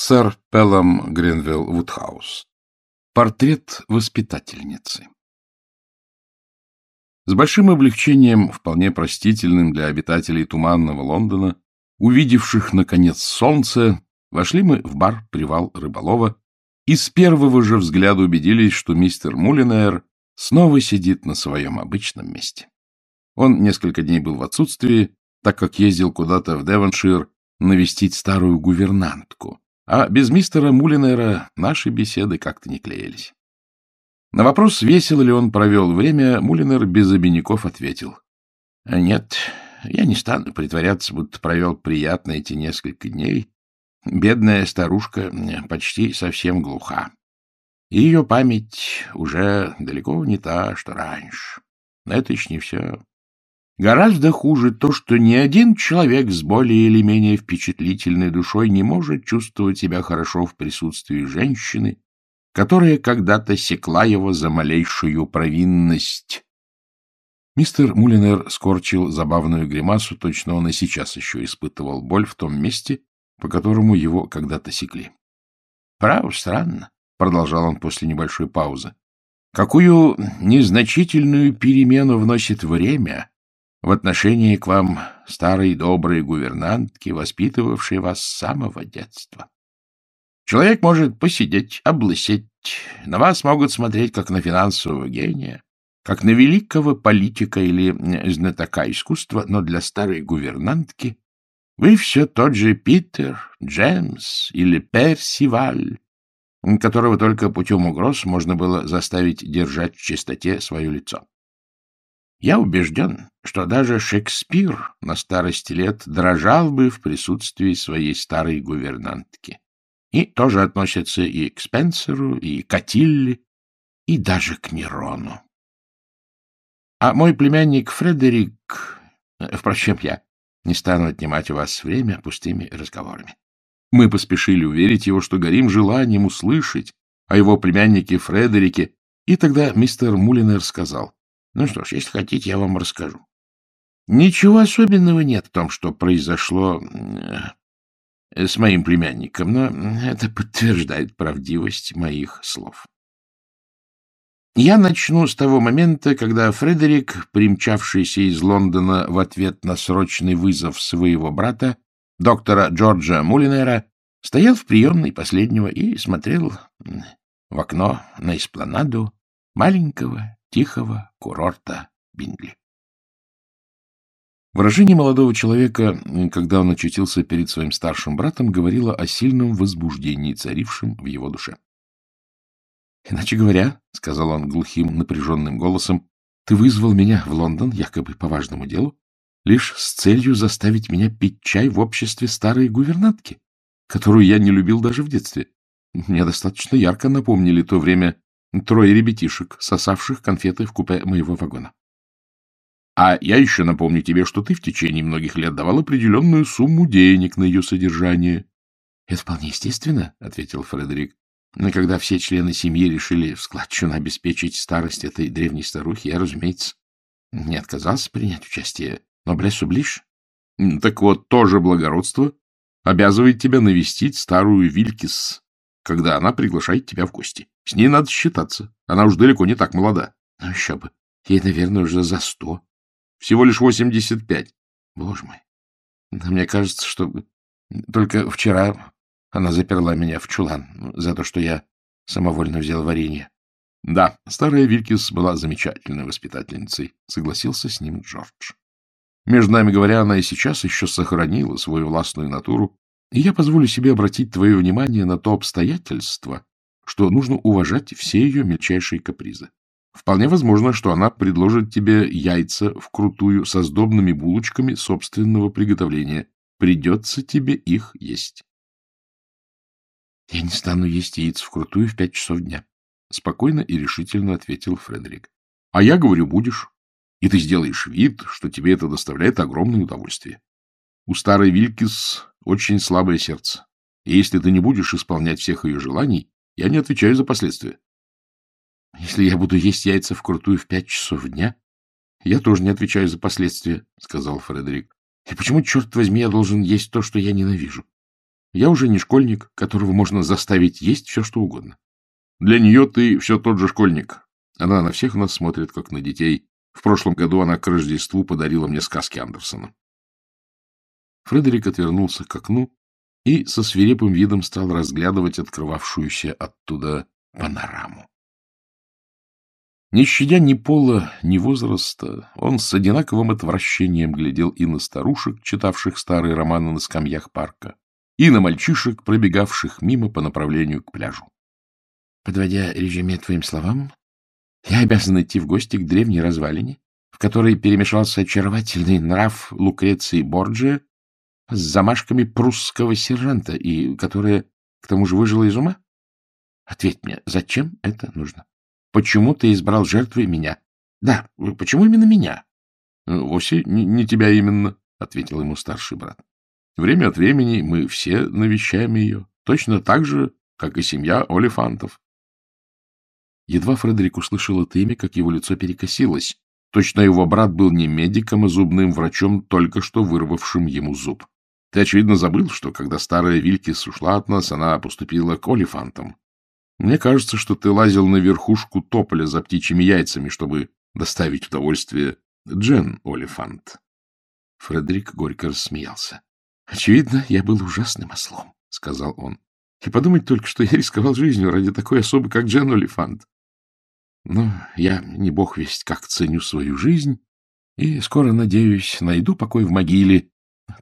Сэр Пеллам Гринвилл Вудхаус. Портрет воспитательницы. С большим облегчением, вполне простительным для обитателей туманного Лондона, увидевших, наконец, солнце, вошли мы в бар «Привал рыболова» и с первого же взгляда убедились, что мистер Мулинер снова сидит на своем обычном месте. Он несколько дней был в отсутствии, так как ездил куда-то в Девоншир навестить старую гувернантку, а без мистера Мулинера наши беседы как-то не клеились. На вопрос, весело ли он провел время, Мулинер без обиняков ответил. — Нет, я не стану притворяться, будто провел приятно эти несколько дней. Бедная старушка почти совсем глуха. И ее память уже далеко не та, что раньше. Но это еще не все. Гораздо хуже то, что ни один человек с более или менее впечатлительной душой не может чувствовать себя хорошо в присутствии женщины, которая когда-то секла его за малейшую провинность. Мистер Мулинер скорчил забавную гримасу, точно он и сейчас еще испытывал боль в том месте, по которому его когда-то секли. — Право, странно, — продолжал он после небольшой паузы. — Какую незначительную перемену вносит время в отношении к вам старой доброй гувернантки, воспитывавшей вас с самого детства. Человек может посидеть, облысеть, на вас могут смотреть как на финансового гения, как на великого политика или знатока искусства, но для старой гувернантки вы все тот же Питер, Джеймс или Персиваль, которого только путем угроз можно было заставить держать в чистоте свое лицо. Я убежден, что даже Шекспир на старости лет дрожал бы в присутствии своей старой гувернантки. И тоже относятся и к Спенсеру, и к Атилле, и даже к Нерону. А мой племянник Фредерик... Впрочем, я не стану отнимать у вас время пустыми разговорами. Мы поспешили уверить его, что горим желанием услышать о его племяннике Фредерике, и тогда мистер Мулинер сказал, ну что ж, если хотите, я вам расскажу. Ничего особенного нет в том, что произошло э, с моим племянником, но это подтверждает правдивость моих слов. Я начну с того момента, когда Фредерик, примчавшийся из Лондона в ответ на срочный вызов своего брата, доктора Джорджа Мулинера, стоял в приемной последнего и смотрел в окно на эспланаду маленького тихого курорта Бингли. Выражение молодого человека, когда он очутился перед своим старшим братом, говорило о сильном возбуждении, царившем в его душе. — Иначе говоря, — сказал он глухим, напряженным голосом, — ты вызвал меня в Лондон, якобы по важному делу, лишь с целью заставить меня пить чай в обществе старой гувернантки, которую я не любил даже в детстве. Мне достаточно ярко напомнили то время, Трое ребятишек, сосавших конфеты в купе моего вагона. А я еще напомню тебе, что ты в течение многих лет давал определенную сумму денег на ее содержание. — Это вполне естественно, — ответил Фредерик. Но когда все члены семьи решили в складчину обеспечить старость этой древней старухи, я, разумеется, не отказался принять участие. Но блесу ближ. Так вот, тоже благородство обязывает тебя навестить старую Вилькис, когда она приглашает тебя в гости. С ней надо считаться. Она уж далеко не так молода. Ну, еще бы. Ей, наверное, уже за сто. Всего лишь восемьдесят пять. Боже мой. Да мне кажется, что только вчера она заперла меня в чулан за то, что я самовольно взял варенье. Да, старая Вилькис была замечательной воспитательницей, согласился с ним Джордж. Между нами говоря, она и сейчас еще сохранила свою властную натуру, и я позволю себе обратить твое внимание на то обстоятельство, что нужно уважать все ее мельчайшие капризы. Вполне возможно, что она предложит тебе яйца вкрутую со сдобными булочками собственного приготовления. Придется тебе их есть. — Я не стану есть яиц вкрутую в пять часов дня, — спокойно и решительно ответил Фредерик. — А я говорю, будешь. И ты сделаешь вид, что тебе это доставляет огромное удовольствие. У старой Вилькис очень слабое сердце. И если ты не будешь исполнять всех ее желаний, я не отвечаю за последствия. Если я буду есть яйца вкрутую в пять часов дня, я тоже не отвечаю за последствия, — сказал Фредерик. И почему, черт возьми, я должен есть то, что я ненавижу? Я уже не школьник, которого можно заставить есть все, что угодно. Для нее ты все тот же школьник. Она на всех нас смотрит, как на детей. В прошлом году она к Рождеству подарила мне сказки Андерсона. Фредерик отвернулся к окну и со свирепым видом стал разглядывать открывавшуюся оттуда панораму. Не щадя ни пола, ни возраста, он с одинаковым отвращением глядел и на старушек, читавших старые романы на скамьях парка, и на мальчишек, пробегавших мимо по направлению к пляжу. Подводя резюме твоим словам, я обязан идти в гости к древней развалине, в которой перемешался очаровательный нрав Лукреции Борджия с замашками прусского сержанта, и которая, к тому же, выжила из ума? Ответь мне, зачем это нужно? Почему ты избрал жертвой меня? Да, почему именно меня? Ну, — Вовсе не, тебя именно, — ответил ему старший брат. — Время от времени мы все навещаем ее, точно так же, как и семья Олифантов. Едва Фредерик услышал это имя, как его лицо перекосилось. Точно его брат был не медиком, а зубным врачом, только что вырвавшим ему зуб. Ты, очевидно, забыл, что, когда старая Вилькис ушла от нас, она поступила к Олифантам. Мне кажется, что ты лазил на верхушку тополя за птичьими яйцами, чтобы доставить удовольствие Джен Олифант. Фредерик горько рассмеялся. — Очевидно, я был ужасным ослом, — сказал он. — И подумать только, что я рисковал жизнью ради такой особы, как Джен Олифант. Но я, не бог весть, как ценю свою жизнь, и скоро, надеюсь, найду покой в могиле.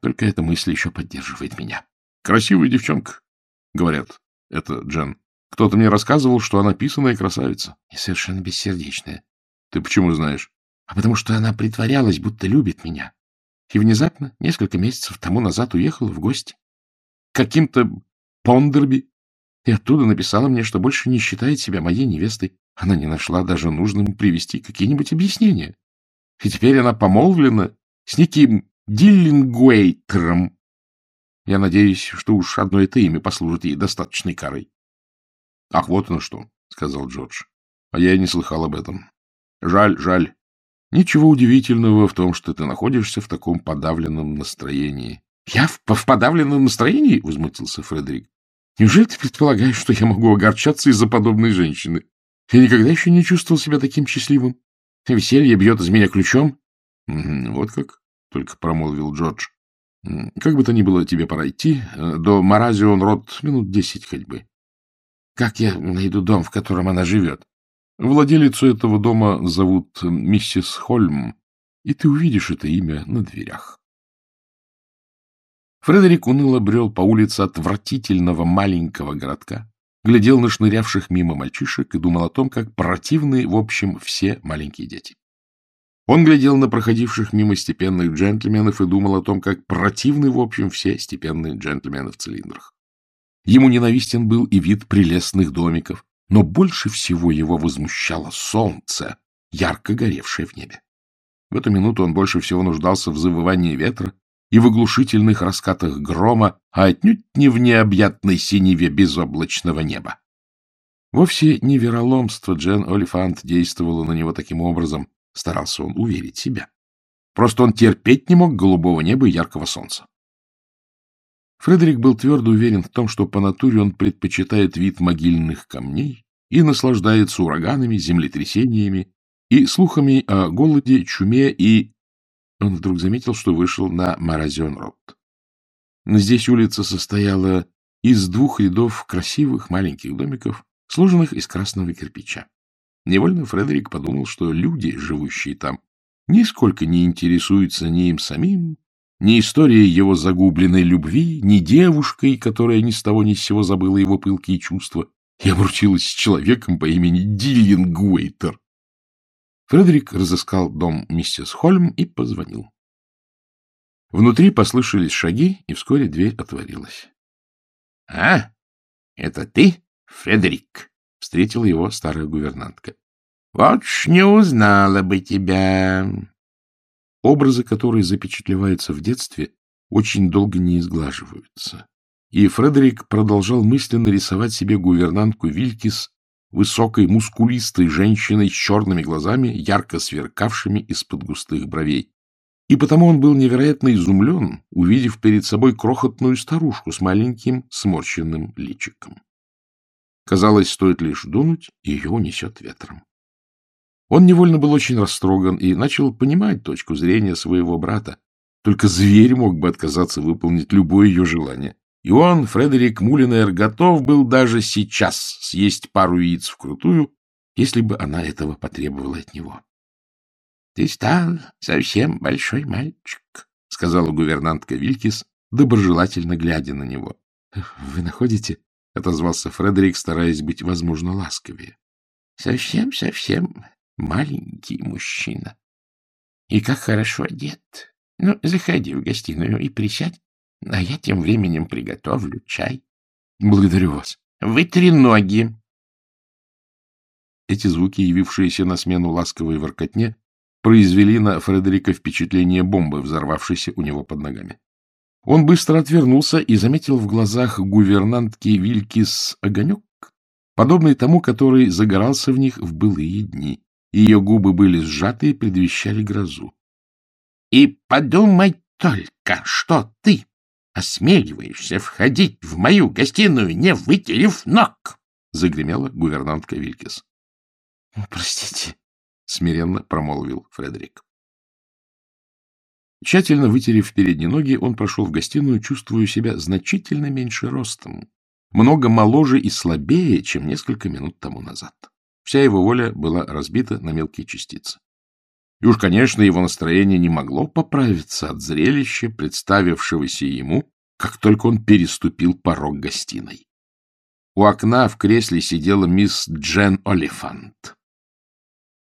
Только эта мысль еще поддерживает меня. — Красивая девчонка, — говорят. Это Джен. Кто-то мне рассказывал, что она писаная красавица. И совершенно бессердечная. Ты почему знаешь? А потому что она притворялась, будто любит меня. И внезапно, несколько месяцев тому назад, уехала в гости. Каким-то Пондерби. И оттуда написала мне, что больше не считает себя моей невестой. Она не нашла даже нужным привести какие-нибудь объяснения. И теперь она помолвлена с неким Диллингуэйтером. Я надеюсь, что уж одно это имя послужит ей достаточной карой. — Ах, вот оно что, — сказал Джордж. — А я и не слыхал об этом. Жаль, жаль. Ничего удивительного в том, что ты находишься в таком подавленном настроении. — Я в, в подавленном настроении? — возмутился Фредерик. — Неужели ты предполагаешь, что я могу огорчаться из-за подобной женщины? Я никогда еще не чувствовал себя таким счастливым. Веселье бьет из меня ключом. — Вот как? — только промолвил Джордж. — Как бы то ни было, тебе пора идти. Э, до Маразион Рот минут десять ходьбы. Как я найду дом, в котором она живет? Владелицу этого дома зовут миссис Хольм, и ты увидишь это имя на дверях. Фредерик уныло брел по улице отвратительного маленького городка, глядел на шнырявших мимо мальчишек и думал о том, как противны, в общем, все маленькие дети. Он глядел на проходивших мимо степенных джентльменов и думал о том, как противны, в общем, все степенные джентльмены в цилиндрах. Ему ненавистен был и вид прелестных домиков, но больше всего его возмущало солнце, ярко горевшее в небе. В эту минуту он больше всего нуждался в завывании ветра и в оглушительных раскатах грома, а отнюдь не в необъятной синеве безоблачного неба. Вовсе не вероломство Джен Олифант действовало на него таким образом, старался он уверить себя. Просто он терпеть не мог голубого неба и яркого солнца. Фредерик был твердо уверен в том, что по натуре он предпочитает вид могильных камней и наслаждается ураганами, землетрясениями и слухами о голоде, чуме и... Он вдруг заметил, что вышел на Маразион-Рот. Здесь улица состояла из двух рядов красивых маленьких домиков, сложенных из красного кирпича. Невольно Фредерик подумал, что люди, живущие там, нисколько не интересуются ни им самим, ни история его загубленной любви, ни девушкой, которая ни с того ни с сего забыла его пылкие чувства, и обручилась с человеком по имени Диллин Гуэйтер. Фредерик разыскал дом миссис Хольм и позвонил. Внутри послышались шаги, и вскоре дверь отворилась. — А, это ты, Фредерик? — встретила его старая гувернантка. — Вот ж не узнала бы тебя. Образы, которые запечатлеваются в детстве, очень долго не изглаживаются. И Фредерик продолжал мысленно рисовать себе гувернантку Вилькис высокой, мускулистой женщиной с черными глазами, ярко сверкавшими из-под густых бровей. И потому он был невероятно изумлен, увидев перед собой крохотную старушку с маленьким сморщенным личиком. Казалось, стоит лишь дунуть, и ее унесет ветром. Он невольно был очень растроган и начал понимать точку зрения своего брата. Только зверь мог бы отказаться выполнить любое ее желание. И он, Фредерик Мулинер, готов был даже сейчас съесть пару яиц вкрутую, если бы она этого потребовала от него. — Ты стал совсем большой мальчик, — сказала гувернантка Вилькис, доброжелательно глядя на него. — Вы находите? — отозвался Фредерик, стараясь быть, возможно, ласковее. Совсем, — Совсем-совсем маленький мужчина. И как хорошо одет. Ну, заходи в гостиную и присядь, а я тем временем приготовлю чай. — Благодарю вас. — Вытри ноги, эти звуки, явившиеся на смену ласковой воркотне, произвели на Фредерика впечатление бомбы, взорвавшейся у него под ногами. Он быстро отвернулся и заметил в глазах гувернантки Вилькис огонек, подобный тому, который загорался в них в былые дни. Ее губы были сжаты и предвещали грозу. — И подумай только, что ты осмеливаешься входить в мою гостиную, не вытерев ног! — загремела гувернантка Вилькис. — Простите, — смиренно промолвил Фредерик. Тщательно вытерев передние ноги, он прошел в гостиную, чувствуя себя значительно меньше ростом, много моложе и слабее, чем несколько минут тому назад. Вся его воля была разбита на мелкие частицы. И уж, конечно, его настроение не могло поправиться от зрелища, представившегося ему, как только он переступил порог гостиной. У окна в кресле сидела мисс Джен Олифант.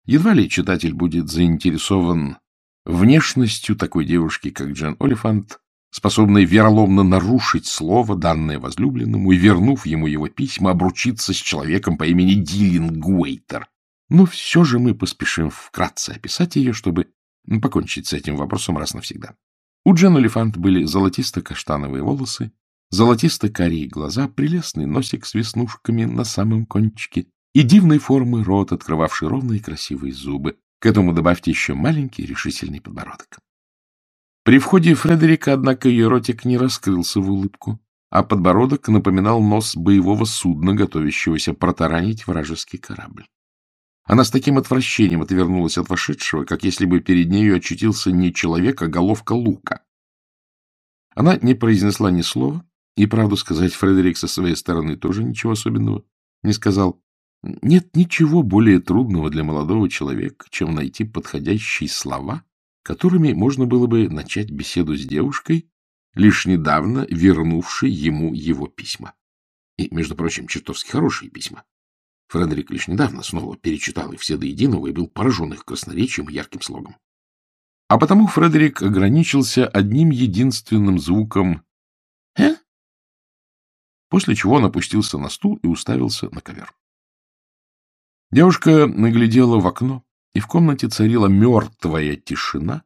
Едва ли читатель будет заинтересован внешностью такой девушки, как Джен Олифант, способной вероломно нарушить слово, данное возлюбленному, и, вернув ему его письма, обручиться с человеком по имени Дилин Гуэйтер. Но все же мы поспешим вкратце описать ее, чтобы покончить с этим вопросом раз навсегда. У Джен Олифант были золотисто-каштановые волосы, золотисто-карие глаза, прелестный носик с веснушками на самом кончике, и дивной формы рот, открывавший ровные красивые зубы. К этому добавьте еще маленький решительный подбородок. При входе Фредерика, однако, ее ротик не раскрылся в улыбку, а подбородок напоминал нос боевого судна, готовящегося протаранить вражеский корабль. Она с таким отвращением отвернулась от вошедшего, как если бы перед нею очутился не человек, а головка лука. Она не произнесла ни слова, и, правду сказать, Фредерик со своей стороны тоже ничего особенного не сказал. Нет ничего более трудного для молодого человека, чем найти подходящие слова, которыми можно было бы начать беседу с девушкой, лишь недавно вернувшей ему его письма. И, между прочим, чертовски хорошие письма. Фредерик лишь недавно снова перечитал их все до единого и был поражен их красноречием и ярким слогом. А потому Фредерик ограничился одним единственным звуком «э?», после чего он опустился на стул и уставился на ковер. Девушка наглядела в окно, и в комнате царила мертвая тишина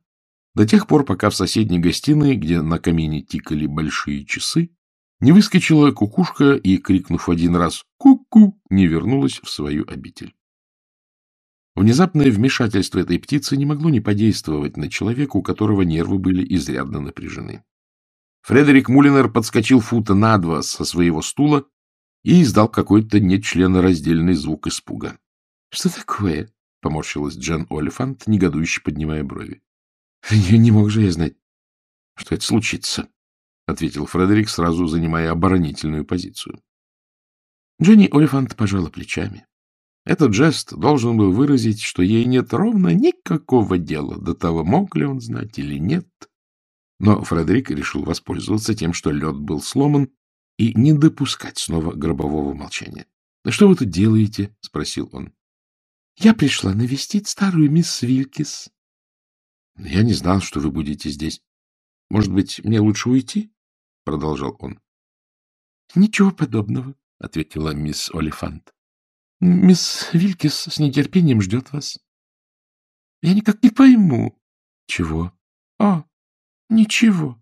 до тех пор, пока в соседней гостиной, где на камине тикали большие часы, не выскочила кукушка и, крикнув один раз «ку-ку», не вернулась в свою обитель. Внезапное вмешательство этой птицы не могло не подействовать на человека, у которого нервы были изрядно напряжены. Фредерик Мулинер подскочил фута на два со своего стула и издал какой-то нечленораздельный звук испуга. — Что такое? — поморщилась Джен Олифант, негодующе поднимая брови. — Не мог же я знать, что это случится, — ответил Фредерик, сразу занимая оборонительную позицию. Дженни Олифант пожала плечами. Этот жест должен был выразить, что ей нет ровно никакого дела до того, мог ли он знать или нет. Но Фредерик решил воспользоваться тем, что лед был сломан, и не допускать снова гробового молчания. — Что вы тут делаете? — спросил он. — Я пришла навестить старую мисс Вилькис. — Я не знал, что вы будете здесь. Может быть, мне лучше уйти? — продолжал он. — Ничего подобного, — ответила мисс Олифант. — Мисс Вилькис с нетерпением ждет вас. — Я никак не пойму. — Чего? — О, ничего.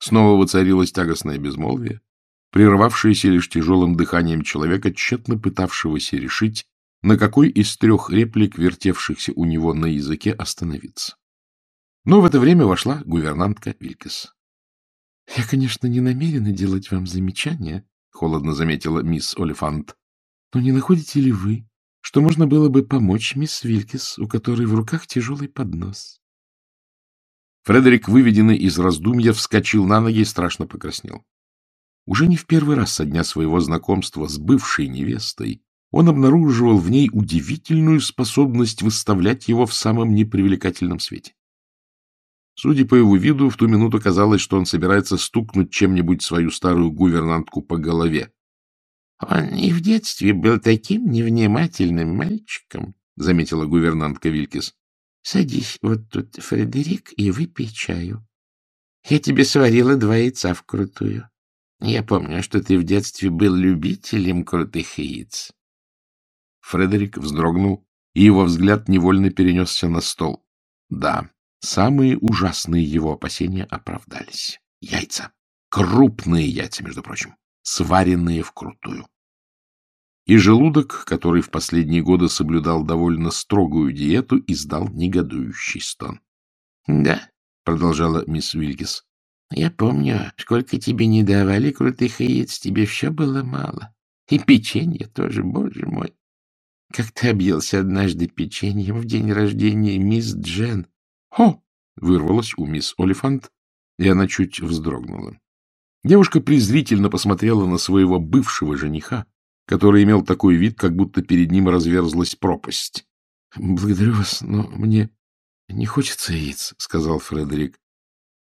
Снова воцарилось тягостное безмолвие, прервавшееся лишь тяжелым дыханием человека, тщетно пытавшегося решить, на какой из трех реплик, вертевшихся у него на языке, остановиться. Но в это время вошла гувернантка Вилькес. — Я, конечно, не намерена делать вам замечания, — холодно заметила мисс Олифант. — Но не находите ли вы, что можно было бы помочь мисс Вилькес, у которой в руках тяжелый поднос? Фредерик, выведенный из раздумья, вскочил на ноги и страшно покраснел. Уже не в первый раз со дня своего знакомства с бывшей невестой он обнаруживал в ней удивительную способность выставлять его в самом непривлекательном свете. Судя по его виду, в ту минуту казалось, что он собирается стукнуть чем-нибудь свою старую гувернантку по голове. — Он и в детстве был таким невнимательным мальчиком, — заметила гувернантка Вилькис. — Садись вот тут, Фредерик, и выпей чаю. Я тебе сварила два яйца вкрутую. Я помню, что ты в детстве был любителем крутых яиц. Фредерик вздрогнул, и его взгляд невольно перенесся на стол. Да, Самые ужасные его опасения оправдались. Яйца. Крупные яйца, между прочим, сваренные вкрутую. И желудок, который в последние годы соблюдал довольно строгую диету, издал негодующий стон. — Да, — продолжала мисс Вильгис, — я помню, сколько тебе не давали крутых яиц, тебе все было мало. И печенье тоже, боже мой. Как ты объелся однажды печеньем в день рождения мисс Джен, «Хо!» — вырвалось у мисс Олифант, и она чуть вздрогнула. Девушка презрительно посмотрела на своего бывшего жениха, который имел такой вид, как будто перед ним разверзлась пропасть. — Благодарю вас, но мне не хочется яиц, — сказал Фредерик. —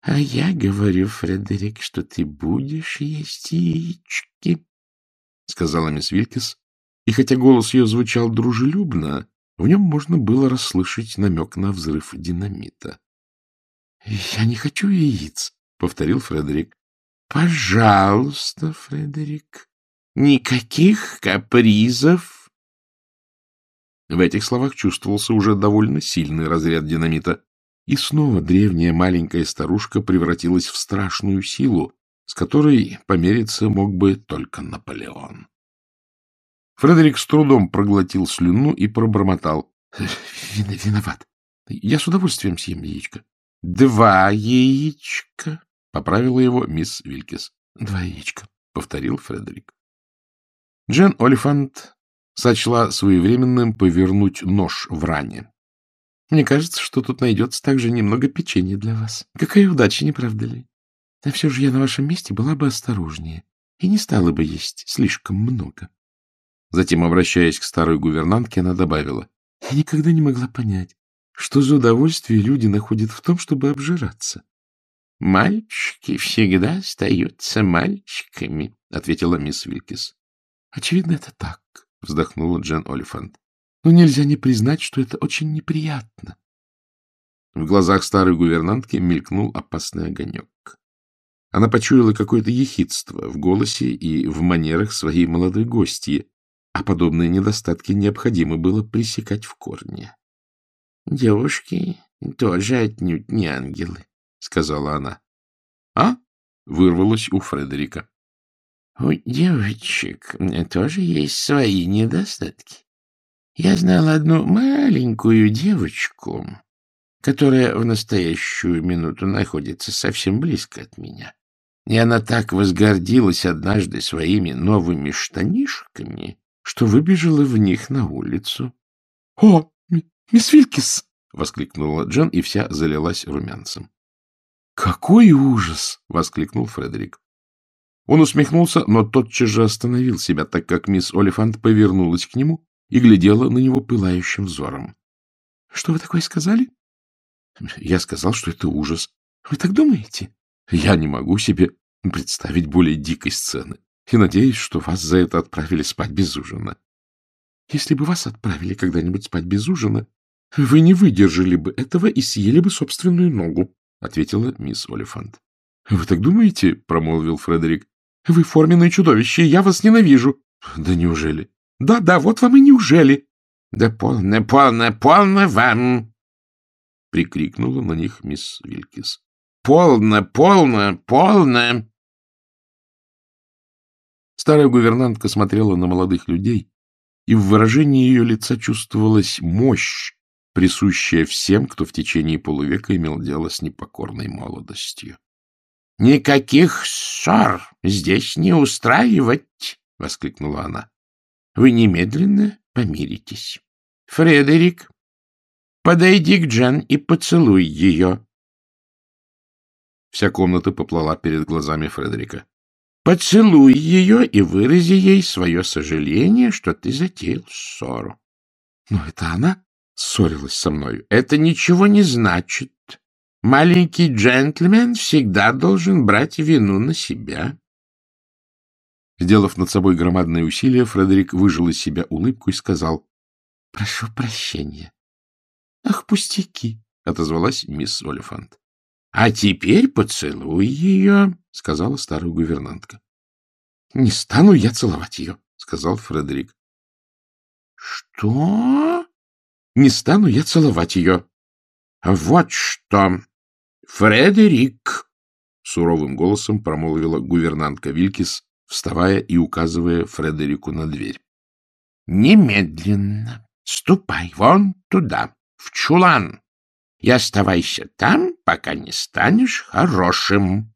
А я говорю, Фредерик, что ты будешь есть яички, — сказала мисс Вилькис, и хотя голос ее звучал дружелюбно, в нем можно было расслышать намек на взрыв динамита. — Я не хочу яиц, — повторил Фредерик. — Пожалуйста, Фредерик, никаких капризов. В этих словах чувствовался уже довольно сильный разряд динамита. И снова древняя маленькая старушка превратилась в страшную силу, с которой помериться мог бы только Наполеон. Фредерик с трудом проглотил слюну и пробормотал. — Виноват. Я с удовольствием съем яичко. — Два яичка, — поправила его мисс Вилькис. — Два яичка, — повторил Фредерик. Джен Олифант сочла своевременным повернуть нож в ране. — Мне кажется, что тут найдется также немного печенья для вас. Какая удача, не правда ли? А все же я на вашем месте была бы осторожнее и не стала бы есть слишком много. Затем, обращаясь к старой гувернантке, она добавила. — Я никогда не могла понять, что за удовольствие люди находят в том, чтобы обжираться. — Мальчики всегда остаются мальчиками, — ответила мисс Вилкис. — Очевидно, это так, — вздохнула Джен Олифант. — Но нельзя не признать, что это очень неприятно. В глазах старой гувернантки мелькнул опасный огонек. Она почуяла какое-то ехидство в голосе и в манерах своей молодой гостьи, а подобные недостатки необходимо было пресекать в корне. — Девушки тоже отнюдь не ангелы, — сказала она. — А? — вырвалось у Фредерика. — У девочек тоже есть свои недостатки. Я знала одну маленькую девочку, которая в настоящую минуту находится совсем близко от меня. И она так возгордилась однажды своими новыми штанишками, что выбежала в них на улицу. — О, мисс Вилькис! — воскликнула Джен, и вся залилась румянцем. — Какой ужас! — воскликнул Фредерик. Он усмехнулся, но тотчас же остановил себя, так как мисс Олифант повернулась к нему и глядела на него пылающим взором. — Что вы такое сказали? — Я сказал, что это ужас. — Вы так думаете? — Я не могу себе представить более дикой сцены и надеюсь, что вас за это отправили спать без ужина. Если бы вас отправили когда-нибудь спать без ужина, вы не выдержали бы этого и съели бы собственную ногу, — ответила мисс Олифант. — Вы так думаете? — промолвил Фредерик. — Вы форменное чудовище, я вас ненавижу. — Да неужели? Да, — Да-да, вот вам и неужели. — Да полно, полно, полно вам! — прикрикнула на них мисс Вилькис. — Полно, полно, полно! Старая гувернантка смотрела на молодых людей, и в выражении ее лица чувствовалась мощь, присущая всем, кто в течение полувека имел дело с непокорной молодостью. — Никаких ссор здесь не устраивать! — воскликнула она. — Вы немедленно помиритесь. Фредерик, подойди к Джен и поцелуй ее. Вся комната поплыла перед глазами Фредерика. Поцелуй ее и вырази ей свое сожаление, что ты затеял ссору. Но это она ссорилась со мною. Это ничего не значит. Маленький джентльмен всегда должен брать вину на себя. Сделав над собой громадное усилие, Фредерик выжил из себя улыбку и сказал, — Прошу прощения. — Ах, пустяки, — отозвалась мисс Олифант. — А теперь поцелуй ее, — сказала старая гувернантка. — Не стану я целовать ее, — сказал Фредерик. — Что? — Не стану я целовать ее. — Вот что! Фредерик! — суровым голосом промолвила гувернантка Вилькис, вставая и указывая Фредерику на дверь. — Немедленно ступай вон туда, в чулан, и оставайся там, пока не станешь хорошим.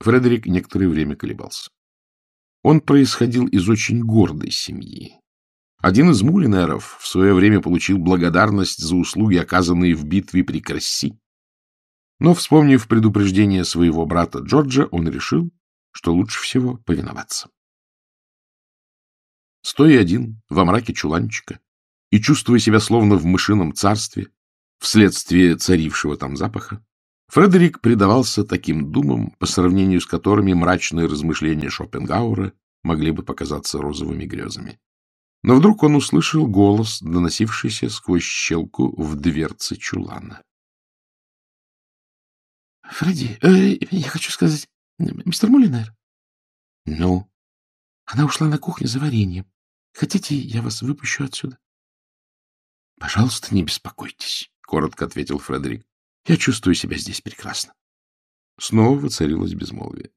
Фредерик некоторое время колебался. Он происходил из очень гордой семьи. Один из мулинеров в свое время получил благодарность за услуги, оказанные в битве при Красси. Но, вспомнив предупреждение своего брата Джорджа, он решил, что лучше всего повиноваться. Стоя один во мраке чуланчика и чувствуя себя словно в мышином царстве, вследствие царившего там запаха, Фредерик предавался таким думам, по сравнению с которыми мрачные размышления Шопенгауэра могли бы показаться розовыми грезами. Но вдруг он услышал голос, доносившийся сквозь щелку в дверце чулана. — Фредди, э, я хочу сказать, мистер Мулинер. — Ну? — Она ушла на кухню за вареньем. Хотите, я вас выпущу отсюда? — Пожалуйста, не беспокойтесь, — коротко ответил Фредерик. Я чувствую себя здесь прекрасно. Снова воцарилось безмолвие.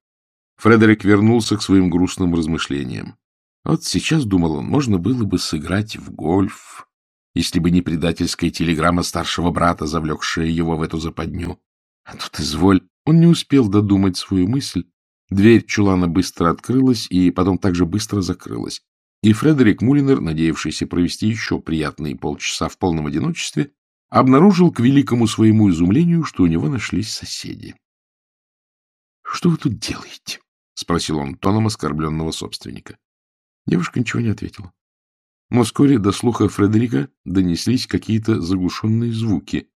Фредерик вернулся к своим грустным размышлениям. Вот сейчас, думал он, можно было бы сыграть в гольф, если бы не предательская телеграмма старшего брата, завлекшая его в эту западню. А тут изволь, он не успел додумать свою мысль. Дверь чулана быстро открылась и потом также быстро закрылась. И Фредерик Мулинер, надеявшийся провести еще приятные полчаса в полном одиночестве, обнаружил к великому своему изумлению, что у него нашлись соседи. — Что вы тут делаете? — спросил он тоном оскорбленного собственника. Девушка ничего не ответила. Но вскоре до слуха Фредерика донеслись какие-то заглушенные звуки,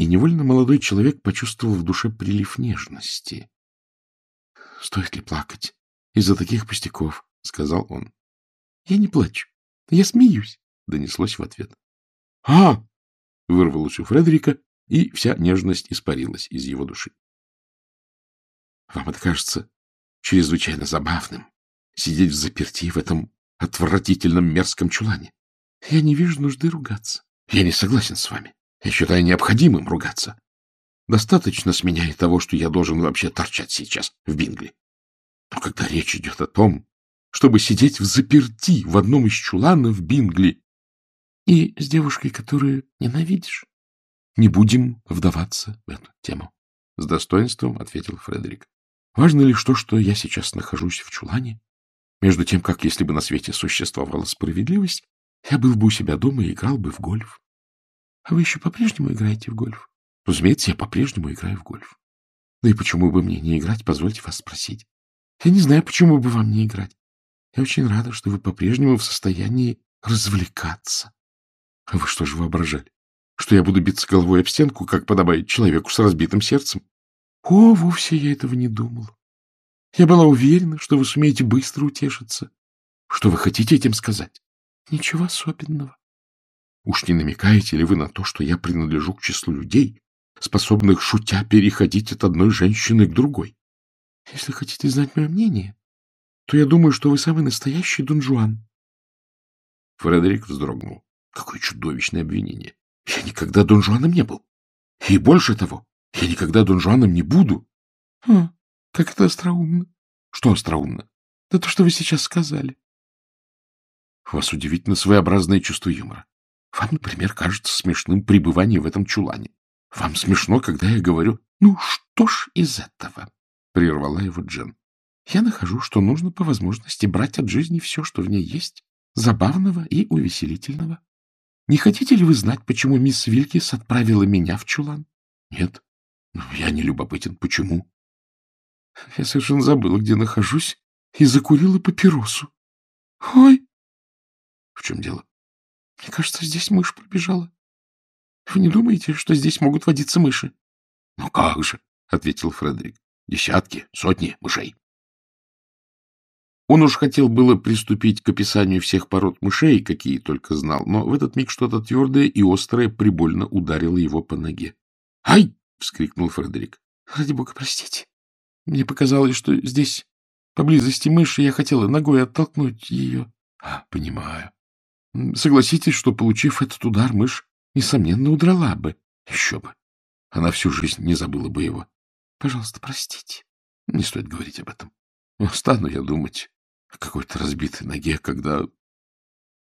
и невольно молодой человек почувствовал в душе прилив нежности. — Стоит ли плакать из-за таких пустяков? — сказал он. — Я не плачу, я смеюсь, — донеслось в ответ. — А! вырвалось у Фредерика, и вся нежность испарилась из его души. Вам это кажется чрезвычайно забавным — сидеть в заперти в этом отвратительном мерзком чулане. Я не вижу нужды ругаться. Я не согласен с вами. Я считаю необходимым ругаться. Достаточно с меня и того, что я должен вообще торчать сейчас в Бингли. Но когда речь идет о том, чтобы сидеть в заперти в одном из чуланов Бингли, и с девушкой, которую ненавидишь. Не будем вдаваться в эту тему. С достоинством ответил Фредерик. Важно лишь то, что я сейчас нахожусь в чулане. Между тем, как если бы на свете существовала справедливость, я был бы у себя дома и играл бы в гольф. А вы еще по-прежнему играете в гольф? Разумеется, я по-прежнему играю в гольф. Да и почему бы мне не играть, позвольте вас спросить. Я не знаю, почему бы вам не играть. Я очень рада, что вы по-прежнему в состоянии развлекаться. А вы что же воображали? Что я буду биться головой об стенку, как подобает человеку с разбитым сердцем? О, вовсе я этого не думал. Я была уверена, что вы сумеете быстро утешиться. Что вы хотите этим сказать? Ничего особенного. Уж не намекаете ли вы на то, что я принадлежу к числу людей, способных, шутя, переходить от одной женщины к другой? Если хотите знать мое мнение, то я думаю, что вы самый настоящий Дон Жуан. Фредерик вздрогнул. Какое чудовищное обвинение! Я никогда Дон Жуаном не был. И больше того, я никогда Дон Жуаном не буду. Хм, как это остроумно. Что остроумно? Да то, что вы сейчас сказали. У вас удивительно своеобразное чувство юмора. Вам, например, кажется смешным пребывание в этом чулане. Вам смешно, когда я говорю, ну что ж из этого? Прервала его Джен. Я нахожу, что нужно по возможности брать от жизни все, что в ней есть, забавного и увеселительного. Не хотите ли вы знать, почему мисс Вилькис отправила меня в чулан? Нет. Ну, я не любопытен. Почему? Я совершенно забыла, где нахожусь, и закурила папиросу. Ой! В чем дело? Мне кажется, здесь мышь пробежала. Вы не думаете, что здесь могут водиться мыши? — Ну как же, — ответил Фредерик. — Десятки, сотни мышей. Он уж хотел было приступить к описанию всех пород мышей, какие только знал, но в этот миг что-то твердое и острое прибольно ударило его по ноге. «Ай!» — вскрикнул Фредерик. «Ради бога, простите. Мне показалось, что здесь, поблизости мыши, я хотела ногой оттолкнуть ее». «А, понимаю. Согласитесь, что, получив этот удар, мышь, несомненно, удрала бы. Еще бы. Она всю жизнь не забыла бы его. Пожалуйста, простите. Не стоит говорить об этом. Стану я думать о какой-то разбитой ноге, когда...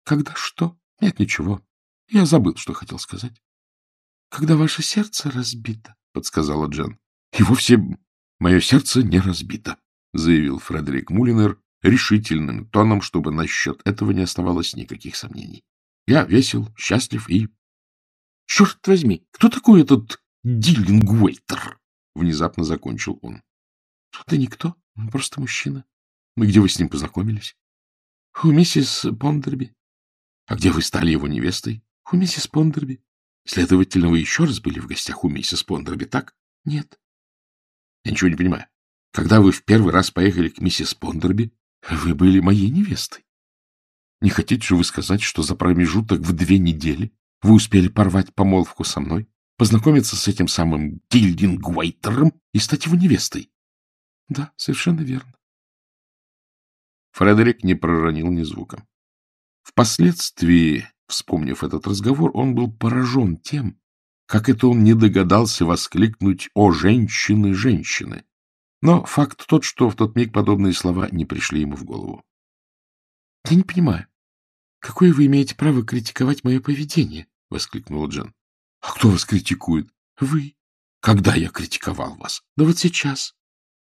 Когда что? Нет, ничего. Я забыл, что хотел сказать. Когда ваше сердце разбито, — подсказала Джен. И вовсе мое сердце не разбито, — заявил Фредерик Мулинер решительным тоном, чтобы насчет этого не оставалось никаких сомнений. Я весел, счастлив и... Черт возьми, кто такой этот Диллингуэйтер? Внезапно закончил он. — Да никто, он просто мужчина. Мы где вы с ним познакомились? — У миссис Пондерби. — А где вы стали его невестой? — У миссис Пондерби. — Следовательно, вы еще раз были в гостях у миссис Пондерби, так? — Нет. — Я ничего не понимаю. Когда вы в первый раз поехали к миссис Пондерби, вы были моей невестой. Не хотите же вы сказать, что за промежуток в две недели вы успели порвать помолвку со мной, познакомиться с этим самым Гильдингуайтером и стать его невестой? — Да, совершенно верно. Фредерик не проронил ни звука. Впоследствии, вспомнив этот разговор, он был поражен тем, как это он не догадался воскликнуть «О, женщины, женщины!». Но факт тот, что в тот миг подобные слова не пришли ему в голову. — Я не понимаю, какое вы имеете право критиковать мое поведение? — воскликнула Джен. — А кто вас критикует? — Вы. — Когда я критиковал вас? — Да вот сейчас.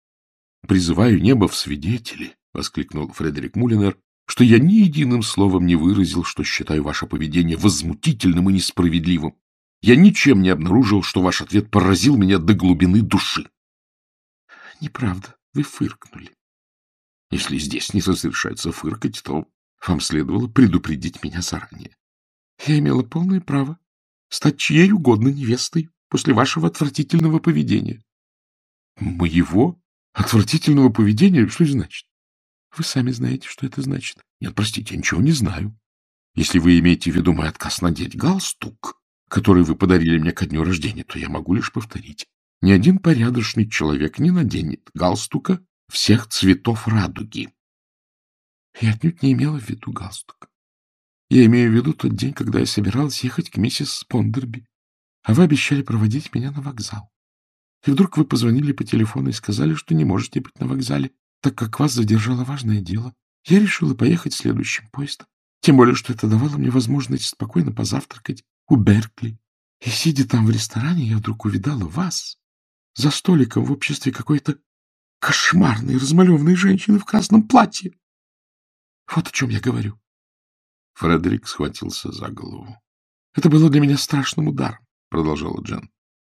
— Призываю небо в свидетели, — воскликнул Фредерик Мулинер, — что я ни единым словом не выразил, что считаю ваше поведение возмутительным и несправедливым. Я ничем не обнаружил, что ваш ответ поразил меня до глубины души. — Неправда, вы фыркнули. Если здесь не разрешается фыркать, то вам следовало предупредить меня заранее. Я имела полное право стать чьей угодно невестой после вашего отвратительного поведения. — Моего отвратительного поведения? Что это значит? — Вы сами знаете, что это значит. — Нет, простите, я ничего не знаю. Если вы имеете в виду мой отказ надеть галстук, который вы подарили мне ко дню рождения, то я могу лишь повторить. Ни один порядочный человек не наденет галстука всех цветов радуги. Я отнюдь не имела в виду галстук. Я имею в виду тот день, когда я собиралась ехать к миссис Спондерби, а вы обещали проводить меня на вокзал. И вдруг вы позвонили по телефону и сказали, что не можете быть на вокзале, так как вас задержало важное дело. Я решила поехать следующим поездом. Тем более, что это давало мне возможность спокойно позавтракать у Беркли. И, сидя там в ресторане, я вдруг увидала вас за столиком в обществе какой-то кошмарной, размалеванной женщины в красном платье. Вот о чем я говорю. Фредерик схватился за голову. — Это было для меня страшным ударом, — продолжала Джен.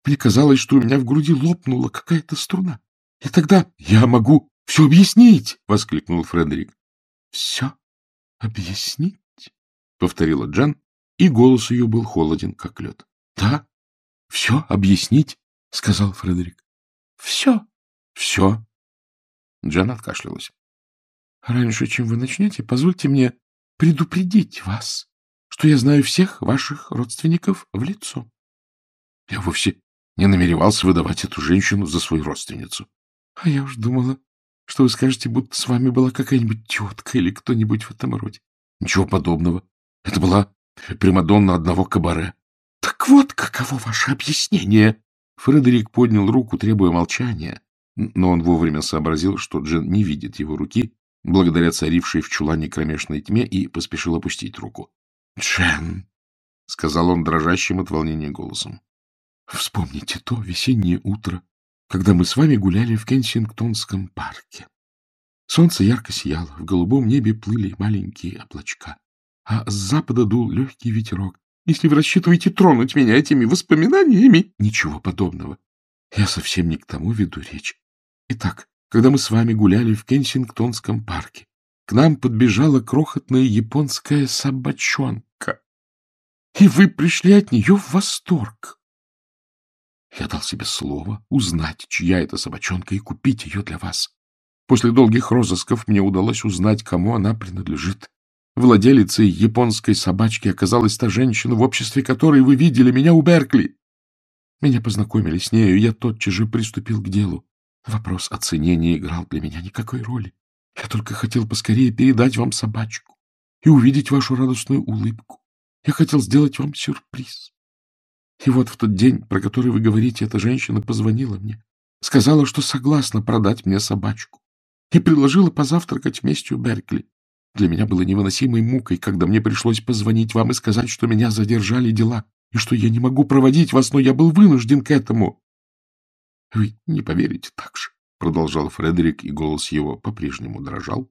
Мне казалось, что у меня в груди лопнула какая-то струна. И тогда я могу все объяснить, — воскликнул Фредерик. — Все объяснить? — повторила Джен, и голос ее был холоден, как лед. — Да, все объяснить, — сказал Фредерик. — Все. — Все. Джен откашлялась. — Раньше, чем вы начнете, позвольте мне предупредить вас, что я знаю всех ваших родственников в лицо. Я вовсе не намеревался выдавать эту женщину за свою родственницу. А я уж думала, что вы скажете, будто с вами была какая-нибудь тетка или кто-нибудь в этом роде. Ничего подобного. Это была Примадонна одного кабаре. — Так вот каково ваше объяснение! Фредерик поднял руку, требуя молчания, но он вовремя сообразил, что Джен не видит его руки, благодаря царившей в чулане кромешной тьме, и поспешил опустить руку. — Джен, — сказал он дрожащим от волнения голосом, — вспомните то весеннее утро, когда мы с вами гуляли в Кенсингтонском парке. Солнце ярко сияло, в голубом небе плыли маленькие облачка, а с запада дул легкий ветерок. Если вы рассчитываете тронуть меня этими воспоминаниями... Ничего подобного. Я совсем не к тому веду речь. Итак, когда мы с вами гуляли в Кенсингтонском парке, к нам подбежала крохотная японская собачонка. И вы пришли от нее в восторг. Я дал себе слово узнать, чья это собачонка, и купить ее для вас. После долгих розысков мне удалось узнать, кому она принадлежит. Владелицей японской собачки оказалась та женщина, в обществе которой вы видели меня у Беркли. Меня познакомили с нею, я тотчас же приступил к делу. Вопрос о цене не играл для меня никакой роли. Я только хотел поскорее передать вам собачку и увидеть вашу радостную улыбку. Я хотел сделать вам сюрприз. И вот в тот день, про который вы говорите, эта женщина позвонила мне, сказала, что согласна продать мне собачку и предложила позавтракать вместе у Беркли. Для меня было невыносимой мукой, когда мне пришлось позвонить вам и сказать, что меня задержали дела, и что я не могу проводить вас, но я был вынужден к этому. — Вы не поверите так же, — продолжал Фредерик, и голос его по-прежнему дрожал.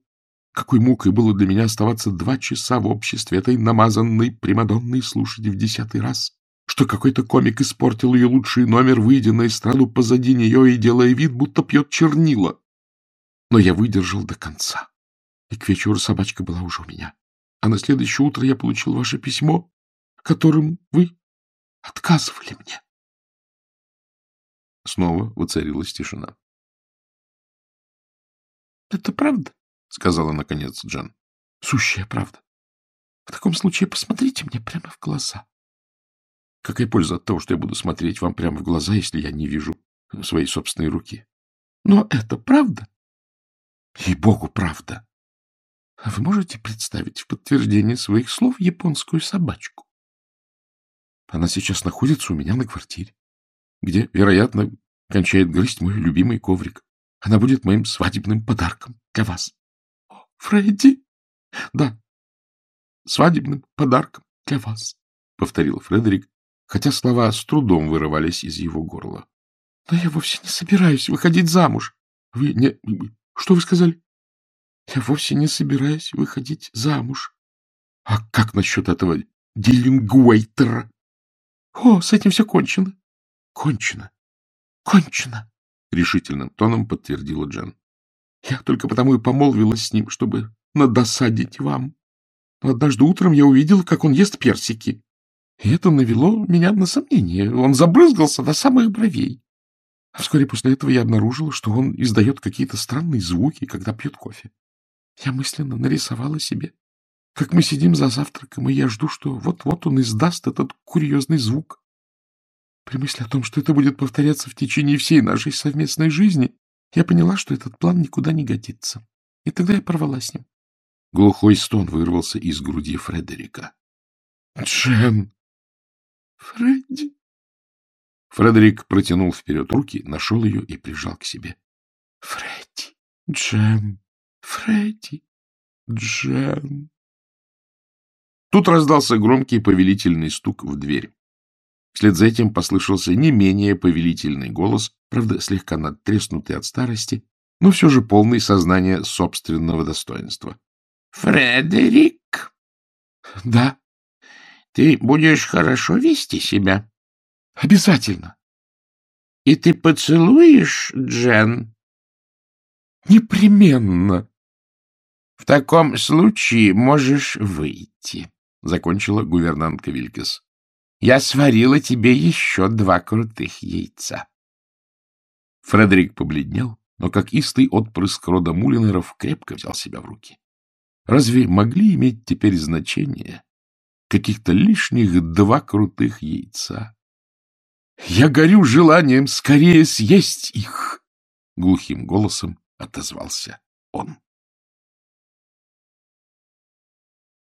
Какой мукой было для меня оставаться два часа в обществе этой намазанной Примадонны и слушать в десятый раз, что какой-то комик испортил ее лучший номер, выйдя на эстраду позади нее и делая вид, будто пьет чернила. Но я выдержал до конца и к вечеру собачка была уже у меня. А на следующее утро я получил ваше письмо, которым вы отказывали мне. Снова воцарилась тишина. — Это правда? — сказала наконец Джан. — Сущая правда. В таком случае посмотрите мне прямо в глаза. Какая польза от того, что я буду смотреть вам прямо в глаза, если я не вижу своей собственной руки? Но это правда. И богу правда. А вы можете представить в подтверждение своих слов японскую собачку? Она сейчас находится у меня на квартире, где, вероятно, кончает грызть мой любимый коврик. Она будет моим свадебным подарком для вас. Фредди! Да, свадебным подарком для вас, — повторил Фредерик, хотя слова с трудом вырывались из его горла. — Но я вовсе не собираюсь выходить замуж. Вы не... Что вы сказали? Я вовсе не собираюсь выходить замуж. А как насчет этого Диллингуэйтера? О, с этим все кончено. Кончено. Кончено, решительным тоном подтвердила Джен. Я только потому и помолвилась с ним, чтобы надосадить вам. Но однажды утром я увидела, как он ест персики. И это навело меня на сомнение. Он забрызгался до самых бровей. А вскоре после этого я обнаружила, что он издает какие-то странные звуки, когда пьет кофе. Я мысленно нарисовала себе, как мы сидим за завтраком, и я жду, что вот-вот он издаст этот курьезный звук. При мысли о том, что это будет повторяться в течение всей нашей совместной жизни, я поняла, что этот план никуда не годится. И тогда я порвала с ним. Глухой стон вырвался из груди Фредерика. — Джем! — Фредди! Фредерик протянул вперед руки, нашел ее и прижал к себе. — Фредди! Джем! Фредди, Джен. Тут раздался громкий повелительный стук в дверь. Вслед за этим послышался не менее повелительный голос, правда, слегка надтреснутый от старости, но все же полный сознания собственного достоинства. — Фредерик? — Да. — Ты будешь хорошо вести себя? — Обязательно. — И ты поцелуешь Джен? — Непременно. — В таком случае можешь выйти, — закончила гувернантка Вилькес. — Я сварила тебе еще два крутых яйца. Фредерик побледнел, но как истый отпрыск рода Мулинеров крепко взял себя в руки. Разве могли иметь теперь значение каких-то лишних два крутых яйца? — Я горю желанием скорее съесть их! — глухим голосом отозвался он.